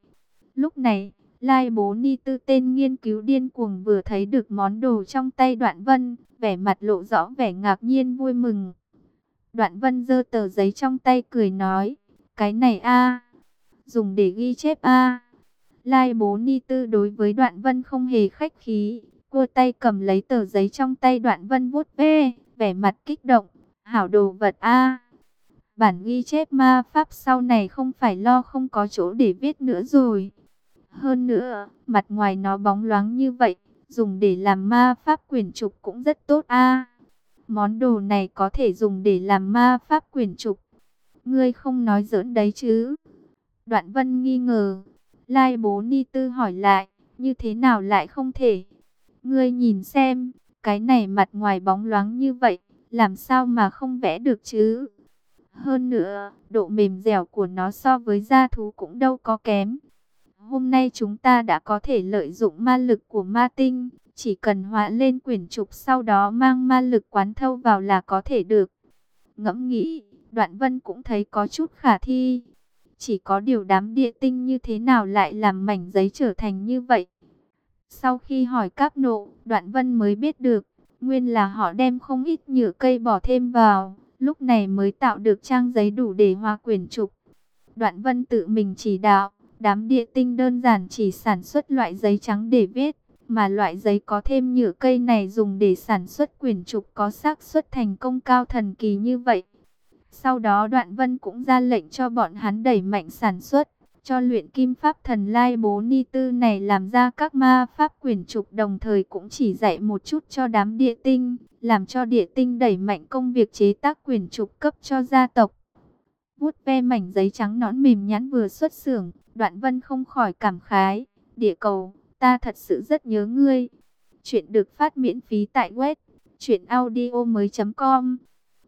Lúc này, Lai bố ni tư tên nghiên cứu điên cuồng vừa thấy được món đồ trong tay đoạn vân, vẻ mặt lộ rõ vẻ ngạc nhiên vui mừng. Đoạn vân giơ tờ giấy trong tay cười nói, cái này a dùng để ghi chép a Lai bố ni tư đối với đoạn vân không hề khách khí, cua tay cầm lấy tờ giấy trong tay đoạn vân vuốt ve, vẻ mặt kích động, hảo đồ vật a Bản ghi chép ma pháp sau này không phải lo không có chỗ để viết nữa rồi. Hơn nữa, mặt ngoài nó bóng loáng như vậy, dùng để làm ma pháp quyển trục cũng rất tốt a. Món đồ này có thể dùng để làm ma pháp quyển trục. Ngươi không nói giỡn đấy chứ? Đoạn Vân nghi ngờ. Lai bố Ni Tư hỏi lại, như thế nào lại không thể? Ngươi nhìn xem, cái này mặt ngoài bóng loáng như vậy, làm sao mà không vẽ được chứ? Hơn nữa, độ mềm dẻo của nó so với da thú cũng đâu có kém. Hôm nay chúng ta đã có thể lợi dụng ma lực của ma tinh, chỉ cần họa lên quyển trục sau đó mang ma lực quán thâu vào là có thể được. Ngẫm nghĩ, đoạn vân cũng thấy có chút khả thi. Chỉ có điều đám địa tinh như thế nào lại làm mảnh giấy trở thành như vậy. Sau khi hỏi cáp nộ, đoạn vân mới biết được, nguyên là họ đem không ít nhựa cây bỏ thêm vào, lúc này mới tạo được trang giấy đủ để hoa quyển trục. Đoạn vân tự mình chỉ đạo, đám địa tinh đơn giản chỉ sản xuất loại giấy trắng để viết, mà loại giấy có thêm nhựa cây này dùng để sản xuất quyển trục có xác suất thành công cao thần kỳ như vậy. Sau đó Đoạn Vân cũng ra lệnh cho bọn hắn đẩy mạnh sản xuất, cho luyện kim pháp thần lai bố ni tư này làm ra các ma pháp quyển trục đồng thời cũng chỉ dạy một chút cho đám địa tinh, làm cho địa tinh đẩy mạnh công việc chế tác quyển trục cấp cho gia tộc. Vuốt ve mảnh giấy trắng nõn mềm nhắn vừa xuất xưởng, Đoạn Vân không khỏi cảm khái, địa cầu, ta thật sự rất nhớ ngươi. Chuyện được phát miễn phí tại web chuyện audio mới.com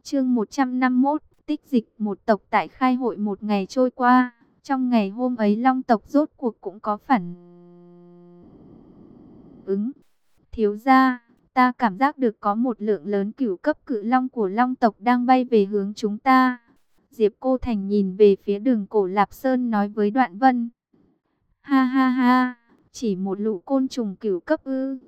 Chương 151 Tích dịch một tộc tại khai hội một ngày trôi qua, trong ngày hôm ấy long tộc rốt cuộc cũng có phản ứng. Thiếu gia, ta cảm giác được có một lượng lớn cửu cấp cự long của long tộc đang bay về hướng chúng ta. Diệp Cô Thành nhìn về phía đường cổ Lạp Sơn nói với Đoạn Vân. Ha ha ha, chỉ một lũ côn trùng cửu cấp ư.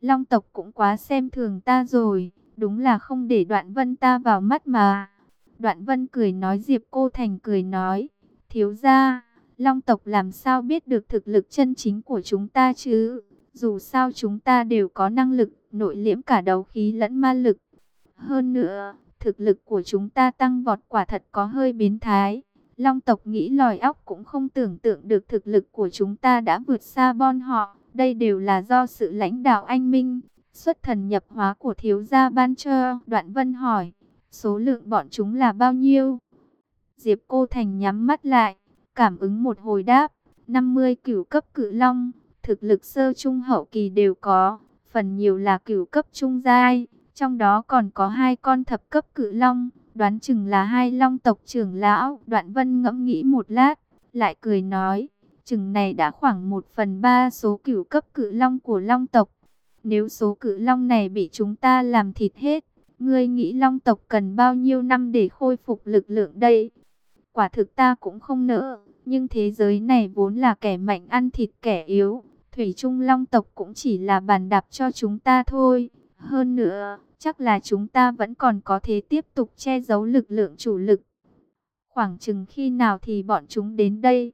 Long tộc cũng quá xem thường ta rồi, đúng là không để Đoạn Vân ta vào mắt mà. Đoạn vân cười nói Diệp Cô Thành cười nói, thiếu gia, Long tộc làm sao biết được thực lực chân chính của chúng ta chứ? Dù sao chúng ta đều có năng lực nội liễm cả đấu khí lẫn ma lực. Hơn nữa, thực lực của chúng ta tăng vọt quả thật có hơi biến thái. Long tộc nghĩ lòi óc cũng không tưởng tượng được thực lực của chúng ta đã vượt xa bon họ. Đây đều là do sự lãnh đạo anh minh, xuất thần nhập hóa của thiếu gia ban cho. Đoạn vân hỏi. Số lượng bọn chúng là bao nhiêu? Diệp Cô Thành nhắm mắt lại, cảm ứng một hồi đáp, 50 cửu cấp cự long, thực lực sơ trung hậu kỳ đều có, phần nhiều là cửu cấp trung giai, trong đó còn có hai con thập cấp cự long, đoán chừng là hai long tộc trưởng lão. Đoạn Vân ngẫm nghĩ một lát, lại cười nói, chừng này đã khoảng một phần ba số cửu cấp cự long của long tộc. Nếu số cự long này bị chúng ta làm thịt hết, Ngươi nghĩ long tộc cần bao nhiêu năm để khôi phục lực lượng đây? Quả thực ta cũng không nỡ, nhưng thế giới này vốn là kẻ mạnh ăn thịt kẻ yếu. Thủy Trung long tộc cũng chỉ là bàn đạp cho chúng ta thôi. Hơn nữa, chắc là chúng ta vẫn còn có thể tiếp tục che giấu lực lượng chủ lực. Khoảng chừng khi nào thì bọn chúng đến đây?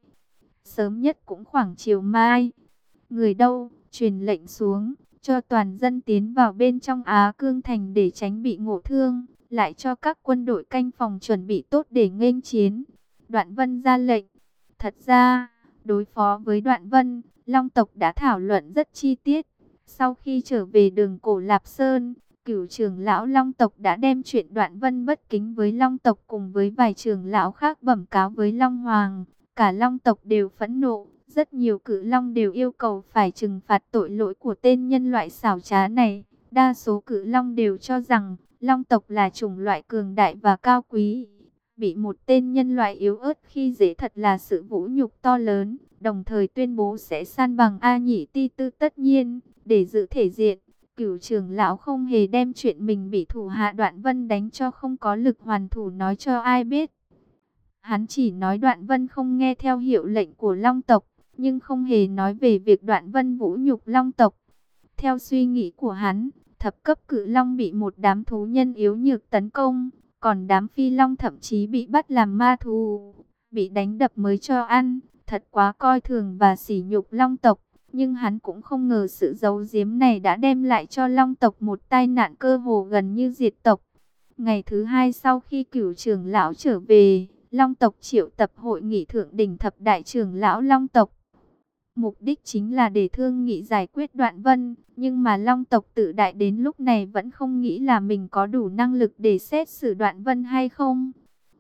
Sớm nhất cũng khoảng chiều mai. Người đâu, truyền lệnh xuống cho toàn dân tiến vào bên trong Á Cương Thành để tránh bị ngộ thương, lại cho các quân đội canh phòng chuẩn bị tốt để nghênh chiến. Đoạn Vân ra lệnh. Thật ra, đối phó với Đoạn Vân, Long tộc đã thảo luận rất chi tiết. Sau khi trở về đường cổ Lạp Sơn, cửu trưởng lão Long tộc đã đem chuyện đoạn vân bất kính với Long tộc cùng với vài trưởng lão khác bẩm cáo với Long Hoàng. Cả Long tộc đều phẫn nộ, rất nhiều cử Long đều yêu cầu phải trừng phạt tội lỗi của tên nhân loại xảo trá này. Đa số cử Long đều cho rằng Long tộc là chủng loại cường đại và cao quý. Bị một tên nhân loại yếu ớt khi dễ thật là sự vũ nhục to lớn, đồng thời tuyên bố sẽ san bằng A Nhị Ti Tư tất nhiên, để giữ thể diện. Cửu trưởng lão không hề đem chuyện mình bị thủ hạ đoạn vân đánh cho không có lực hoàn thủ nói cho ai biết. Hắn chỉ nói đoạn vân không nghe theo hiệu lệnh của long tộc, nhưng không hề nói về việc đoạn vân vũ nhục long tộc. Theo suy nghĩ của hắn, thập cấp cự long bị một đám thú nhân yếu nhược tấn công, còn đám phi long thậm chí bị bắt làm ma thú, bị đánh đập mới cho ăn, thật quá coi thường và sỉ nhục long tộc. Nhưng hắn cũng không ngờ sự giấu giếm này đã đem lại cho long tộc một tai nạn cơ hồ gần như diệt tộc. Ngày thứ hai sau khi cửu trưởng lão trở về, long tộc triệu tập hội nghị thượng đỉnh thập đại trưởng lão long tộc. Mục đích chính là để thương nghị giải quyết đoạn vân, nhưng mà long tộc tự đại đến lúc này vẫn không nghĩ là mình có đủ năng lực để xét xử đoạn vân hay không.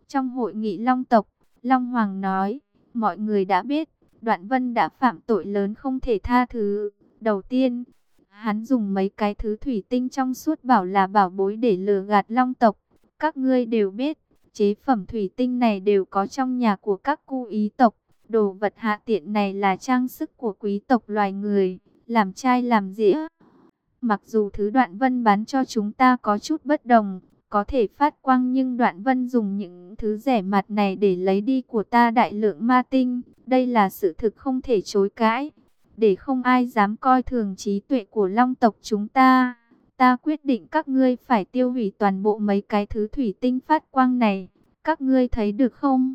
Trong hội nghị long tộc, Long Hoàng nói, mọi người đã biết, đoạn vân đã phạm tội lớn không thể tha thứ. Đầu tiên, hắn dùng mấy cái thứ thủy tinh trong suốt bảo là bảo bối để lừa gạt long tộc. Các ngươi đều biết, chế phẩm thủy tinh này đều có trong nhà của các cu ý tộc. Đồ vật hạ tiện này là trang sức của quý tộc loài người, làm chai làm dĩa. Mặc dù thứ đoạn vân bán cho chúng ta có chút bất đồng, có thể phát quang nhưng đoạn vân dùng những thứ rẻ mặt này để lấy đi của ta đại lượng ma tinh. Đây là sự thực không thể chối cãi. Để không ai dám coi thường trí tuệ của long tộc chúng ta. Ta quyết định các ngươi phải tiêu hủy toàn bộ mấy cái thứ thủy tinh phát quang này. Các ngươi thấy được không?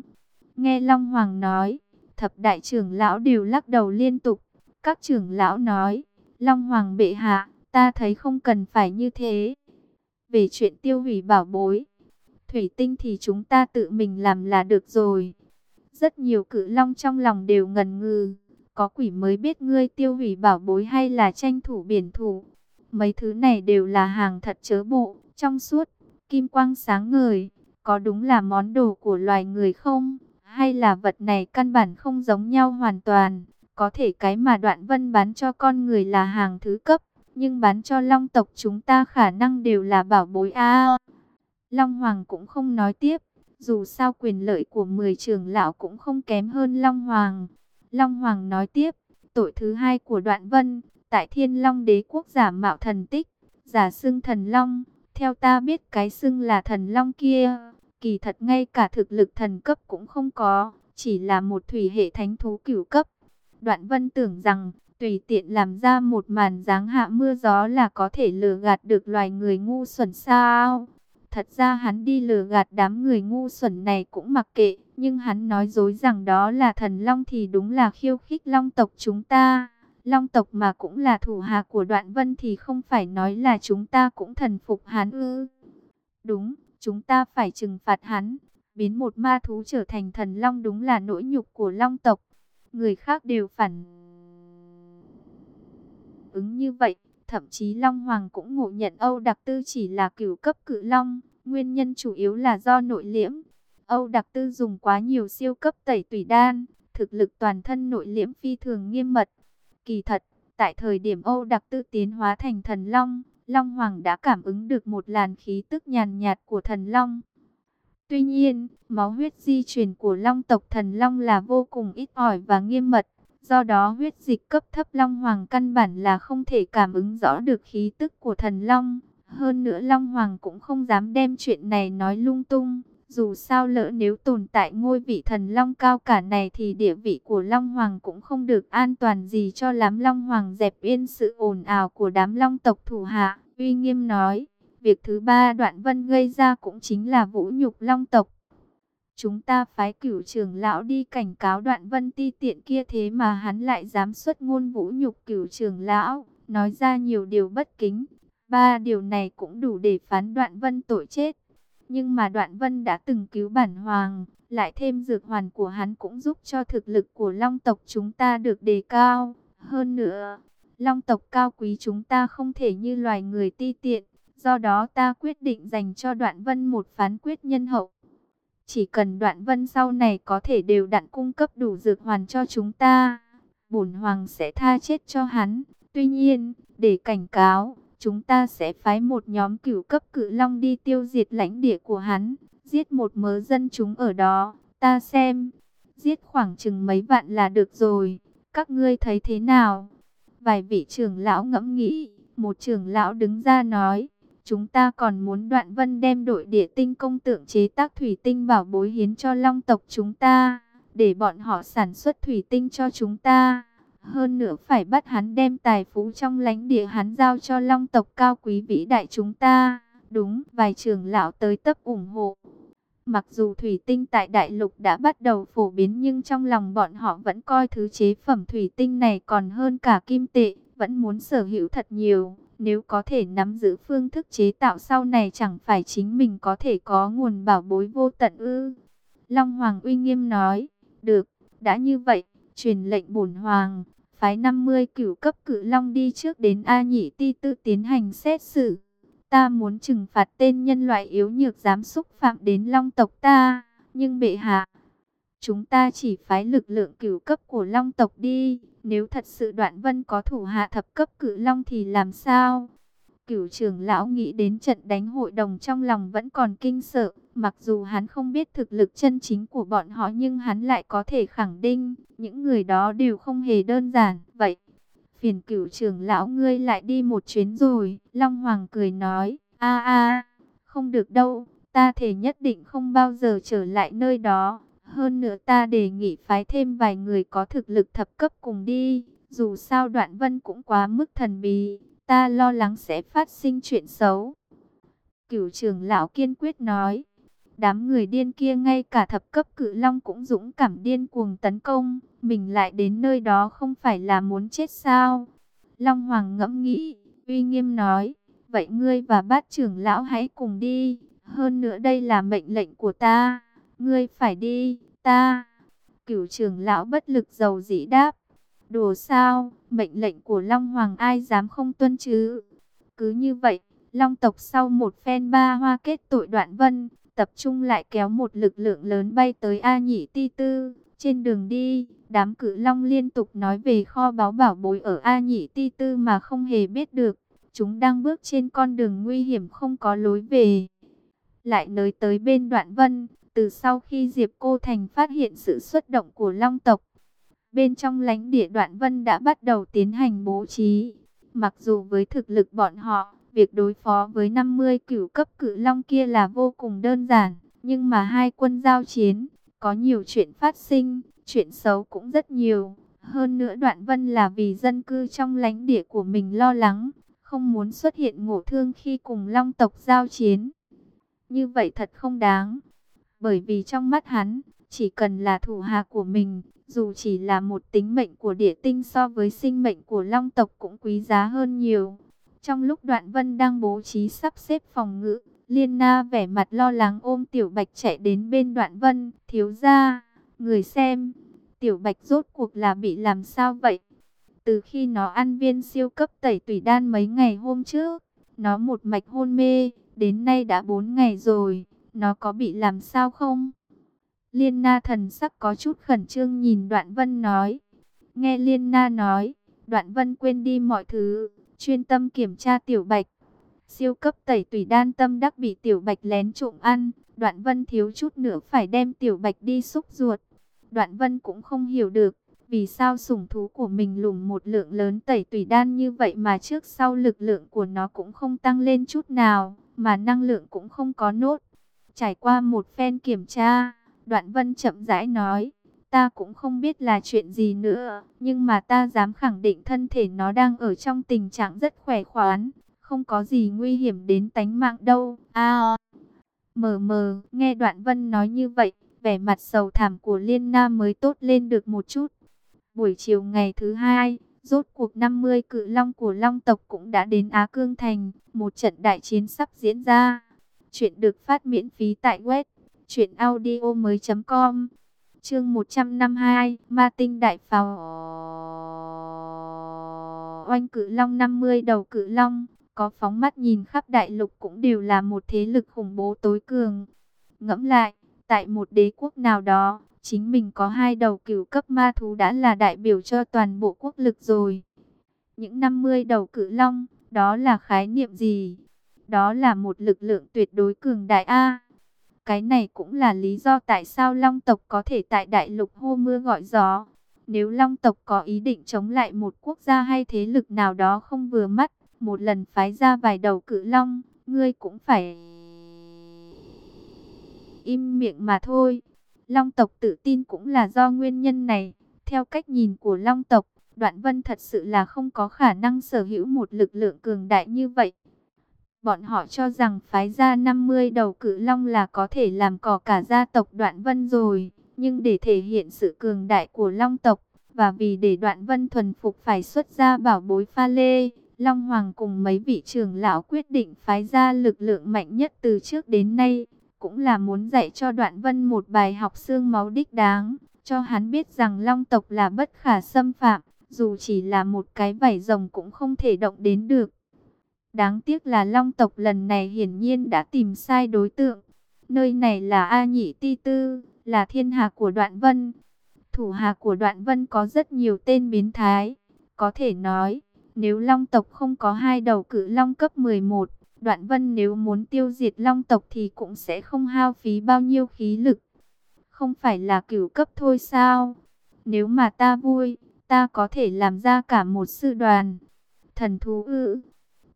Nghe Long Hoàng nói, thập đại trưởng lão đều lắc đầu liên tục. Các trưởng lão nói, Long Hoàng bệ hạ, ta thấy không cần phải như thế. Về chuyện tiêu hủy bảo bối, thủy tinh thì chúng ta tự mình làm là được rồi. Rất nhiều cự long trong lòng đều ngần ngừ. Có quỷ mới biết ngươi tiêu hủy bảo bối hay là tranh thủ biển thủ. Mấy thứ này đều là hàng thật chớ bộ, trong suốt, kim quang sáng ngời. Có đúng là món đồ của loài người không? Hay là vật này căn bản không giống nhau hoàn toàn? Có thể cái mà đoạn vân bán cho con người là hàng thứ cấp, nhưng bán cho long tộc chúng ta khả năng đều là bảo bối a. Long Hoàng cũng không nói tiếp, dù sao quyền lợi của 10 trưởng lão cũng không kém hơn Long Hoàng. Long Hoàng nói tiếp, tội thứ hai của Đoạn Vân, tại Thiên Long đế quốc giả mạo thần tích, giả xưng thần Long. Theo ta biết cái xưng là thần Long kia, kỳ thật ngay cả thực lực thần cấp cũng không có, chỉ là một thủy hệ thánh thú cửu cấp. Đoạn Vân tưởng rằng, tùy tiện làm ra một màn dáng hạ mưa gió là có thể lừa gạt được loài người ngu xuẩn sao. Thật ra hắn đi lừa gạt đám người ngu xuẩn này cũng mặc kệ, nhưng hắn nói dối rằng đó là thần long thì đúng là khiêu khích long tộc chúng ta. Long tộc mà cũng là thủ hạ của đoạn vân thì không phải nói là chúng ta cũng thần phục hắn ư. Đúng, chúng ta phải trừng phạt hắn, biến một ma thú trở thành thần long đúng là nỗi nhục của long tộc. Người khác đều phản ứng như vậy. Thậm chí Long Hoàng cũng ngộ nhận Âu Đặc Tư chỉ là cửu cấp cự Long, nguyên nhân chủ yếu là do nội liễm. Âu Đặc Tư dùng quá nhiều siêu cấp tẩy tủy đan, thực lực toàn thân nội liễm phi thường nghiêm mật. Kỳ thật, tại thời điểm Âu Đặc Tư tiến hóa thành thần Long, Long Hoàng đã cảm ứng được một làn khí tức nhàn nhạt của thần Long. Tuy nhiên, máu huyết di truyền của Long tộc thần Long là vô cùng ít ỏi và nghiêm mật. Do đó huyết dịch cấp thấp Long Hoàng căn bản là không thể cảm ứng rõ được khí tức của thần Long. Hơn nữa Long Hoàng cũng không dám đem chuyện này nói lung tung. Dù sao lỡ nếu tồn tại ngôi vị thần Long cao cả này thì địa vị của Long Hoàng cũng không được an toàn gì cho lắm Long Hoàng dẹp yên sự ồn ào của đám Long tộc thủ hạ. Uy nghiêm nói, việc thứ ba đoạn vân gây ra cũng chính là vũ nhục Long tộc. Chúng ta phái cửu trưởng lão đi cảnh cáo đoạn vân ti tiện kia thế mà hắn lại dám xuất ngôn vũ nhục cửu trưởng lão, nói ra nhiều điều bất kính. Ba điều này cũng đủ để phán đoạn vân tội chết. Nhưng mà đoạn vân đã từng cứu bản hoàng, lại thêm dược hoàn của hắn cũng giúp cho thực lực của long tộc chúng ta được đề cao. Hơn nữa, long tộc cao quý chúng ta không thể như loài người ti tiện, Do đó ta quyết định dành cho Đoạn Vân một phán quyết nhân hậu. Chỉ cần Đoạn Vân sau này có thể đều đặn cung cấp đủ dược hoàn cho chúng ta, bổn hoàng sẽ tha chết cho hắn. Tuy nhiên, để cảnh cáo, chúng ta sẽ phái một nhóm cửu cấp cự long đi tiêu diệt lãnh địa của hắn, giết một mớ dân chúng ở đó. Ta xem, giết khoảng chừng mấy vạn là được rồi, các ngươi thấy thế nào? Vài vị trưởng lão ngẫm nghĩ, một trưởng lão đứng ra nói, chúng ta còn muốn đoạn vân đem đội địa tinh công tượng chế tác thủy tinh bảo bối hiến cho long tộc chúng ta, để bọn họ sản xuất thủy tinh cho chúng ta. Hơn nữa phải bắt hắn đem tài phú trong lãnh địa hắn giao cho long tộc cao quý vĩ đại chúng ta. Đúng, vài trưởng lão tới tấp ủng hộ. Mặc dù thủy tinh tại đại lục đã bắt đầu phổ biến nhưng trong lòng bọn họ vẫn coi thứ chế phẩm thủy tinh này còn hơn cả kim tệ, vẫn muốn sở hữu thật nhiều. Nếu có thể nắm giữ phương thức chế tạo sau này chẳng phải chính mình có thể có nguồn bảo bối vô tận ư. Long Hoàng uy nghiêm nói, được, đã như vậy, truyền lệnh bổn Hoàng, phái 50 cửu cấp cự long đi trước đến A Nhị Ti Tư tiến hành xét xử. Ta muốn trừng phạt tên nhân loại yếu nhược dám xúc phạm đến long tộc ta, nhưng bệ hạ, chúng ta chỉ phái lực lượng cửu cấp của long tộc đi, nếu thật sự đoạn vân có thủ hạ thập cấp cự long thì làm sao? Cửu trưởng lão nghĩ đến trận đánh hội đồng trong lòng vẫn còn kinh sợ, mặc dù hắn không biết thực lực chân chính của bọn họ nhưng hắn lại có thể khẳng định, những người đó đều không hề đơn giản. Vậy, phiền cửu trưởng lão ngươi lại đi một chuyến rồi, Long Hoàng cười nói, a a, không được đâu, ta thể nhất định không bao giờ trở lại nơi đó. Hơn nữa ta đề nghị phái thêm vài người có thực lực thập cấp cùng đi, dù sao đoạn vân cũng quá mức thần bí, ta lo lắng sẽ phát sinh chuyện xấu. Cửu trưởng lão kiên quyết nói, đám người điên kia ngay cả thập cấp cự long cũng dũng cảm điên cuồng tấn công, mình lại đến nơi đó không phải là muốn chết sao? Long Hoàng ngẫm nghĩ, uy nghiêm nói, vậy ngươi và bát trưởng lão hãy cùng đi, hơn nữa đây là mệnh lệnh của ta, ngươi phải đi, ta. Cửu trưởng lão bất lực dầu dĩ đáp, Đồ sao, mệnh lệnh của Long Hoàng ai dám không tuân chứ? Cứ như vậy, Long tộc sau một phen ba hoa kết tội đoạn vân, tập trung lại kéo một lực lượng lớn bay tới A Nhị Ti Tư. Trên đường đi, đám cử long liên tục nói về kho báu bảo bối ở A Nhị Ti Tư mà không hề biết được. Chúng đang bước trên con đường nguy hiểm không có lối về. Lại nới tới bên đoạn vân, từ sau khi Diệp Cô Thành phát hiện sự xuất động của long tộc, Bên trong lãnh địa đoạn vân đã bắt đầu tiến hành bố trí. Mặc dù với thực lực bọn họ, việc đối phó với 50 cửu cấp cử long kia là vô cùng đơn giản. Nhưng mà hai quân giao chiến, có nhiều chuyện phát sinh, chuyện xấu cũng rất nhiều. Hơn nữa đoạn vân là vì dân cư trong lãnh địa của mình lo lắng, không muốn xuất hiện ngộ thương khi cùng long tộc giao chiến. Như vậy thật không đáng. Bởi vì trong mắt hắn, chỉ cần là thủ hạ của mình, dù chỉ là một tính mệnh của địa tinh so với sinh mệnh của long tộc cũng quý giá hơn nhiều. Trong lúc đoạn vân đang bố trí sắp xếp phòng ngự, Liên Na vẻ mặt lo lắng ôm Tiểu Bạch chạy đến bên đoạn vân, thiếu ra, người xem, Tiểu Bạch rốt cuộc là bị làm sao vậy? Từ khi nó ăn viên siêu cấp tẩy tủy đan mấy ngày hôm trước, nó một mạch hôn mê, đến nay đã 4 ngày rồi, nó có bị làm sao không? Liên na thần sắc có chút khẩn trương nhìn đoạn vân nói. Nghe Liên na nói, đoạn vân quên đi mọi thứ, chuyên tâm kiểm tra tiểu bạch. Siêu cấp tẩy tủy đan tâm đắc bị tiểu bạch lén trộm ăn, đoạn vân thiếu chút nữa phải đem tiểu bạch đi xúc ruột. Đoạn vân cũng không hiểu được, vì sao sủng thú của mình lùm một lượng lớn tẩy tủy đan như vậy mà trước sau lực lượng của nó cũng không tăng lên chút nào, mà năng lượng cũng không có nốt. Trải qua một phen kiểm tra, Đoạn vân chậm rãi nói, ta cũng không biết là chuyện gì nữa, nhưng mà ta dám khẳng định thân thể nó đang ở trong tình trạng rất khỏe khoắn, không có gì nguy hiểm đến tánh mạng đâu. A mờ mờ, nghe đoạn vân nói như vậy, vẻ mặt sầu thảm của Liên Nam mới tốt lên được một chút. Buổi chiều ngày thứ hai, rốt cuộc 50 cự long của long tộc cũng đã đến Á Cương Thành, một trận đại chiến sắp diễn ra. Chuyện được phát miễn phí tại web Chuyện audio mới com Chương 152 Ma tinh đại pháo Oanh cử long 50 đầu cử long có phóng mắt nhìn khắp đại lục cũng đều là một thế lực khủng bố tối cường. Ngẫm lại, tại một đế quốc nào đó, chính mình có hai đầu cửu cấp ma thú đã là đại biểu cho toàn bộ quốc lực rồi. Những 50 đầu cử long, đó là khái niệm gì? Đó là một lực lượng tuyệt đối cường đại A. Cái này cũng là lý do tại sao long tộc có thể tại đại lục hô mưa gọi gió. Nếu long tộc có ý định chống lại một quốc gia hay thế lực nào đó không vừa mắt, một lần phái ra vài đầu cự long, ngươi cũng phải im miệng mà thôi. Long tộc tự tin cũng là do nguyên nhân này. Theo cách nhìn của Long tộc, Đoạn Vân thật sự là không có khả năng sở hữu một lực lượng cường đại như vậy. Bọn họ cho rằng phái ra 50 đầu cự long là có thể làm cỏ cả gia tộc Đoạn Vân rồi. Nhưng để thể hiện sự cường đại của Long tộc, và vì để Đoạn Vân thuần phục phải xuất ra bảo bối pha lê, Long Hoàng cùng mấy vị trưởng lão quyết định phái ra lực lượng mạnh nhất từ trước đến nay, cũng là muốn dạy cho Đoạn Vân một bài học xương máu đích đáng, cho hắn biết rằng Long tộc là bất khả xâm phạm, dù chỉ là một cái vảy rồng cũng không thể động đến được. Đáng tiếc là Long tộc lần này hiển nhiên đã tìm sai đối tượng. Nơi này là A Nhị Ti Tư, là thiên hà của Đoạn Vân. Thủ hà của Đoạn Vân có rất nhiều tên biến thái. Có thể nói, nếu Long tộc không có hai đầu cử Long cấp 11, Đoạn Vân nếu muốn tiêu diệt Long tộc thì cũng sẽ không hao phí bao nhiêu khí lực. Không phải là cửu cấp thôi sao? Nếu mà ta vui, ta có thể làm ra cả một sư đoàn. Thần thú ư?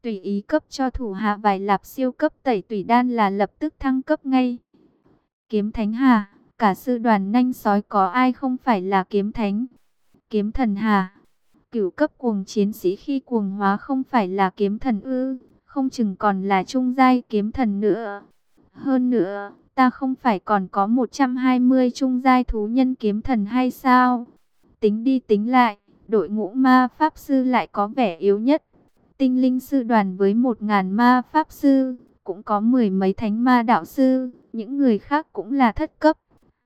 Tùy ý cấp cho thủ hạ vài lạp siêu cấp tẩy tùy đan là lập tức thăng cấp ngay. Kiếm Thánh Hà, cả sư đoàn nhanh sói có ai không phải là kiếm thánh? Kiếm thần Hà, cửu cấp cuồng chiến sĩ khi cuồng hóa không phải là kiếm thần ư? không chừng còn là trung giai kiếm thần nữa. Hơn nữa, ta không phải còn có 120 trung giai thú nhân kiếm thần hay sao? Tính đi tính lại, đội ngũ ma pháp sư lại có vẻ yếu nhất. Tinh linh sư đoàn với một ngàn ma pháp sư, cũng có mười mấy thánh ma đạo sư, những người khác cũng là thất cấp,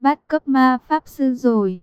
bát cấp ma pháp sư rồi.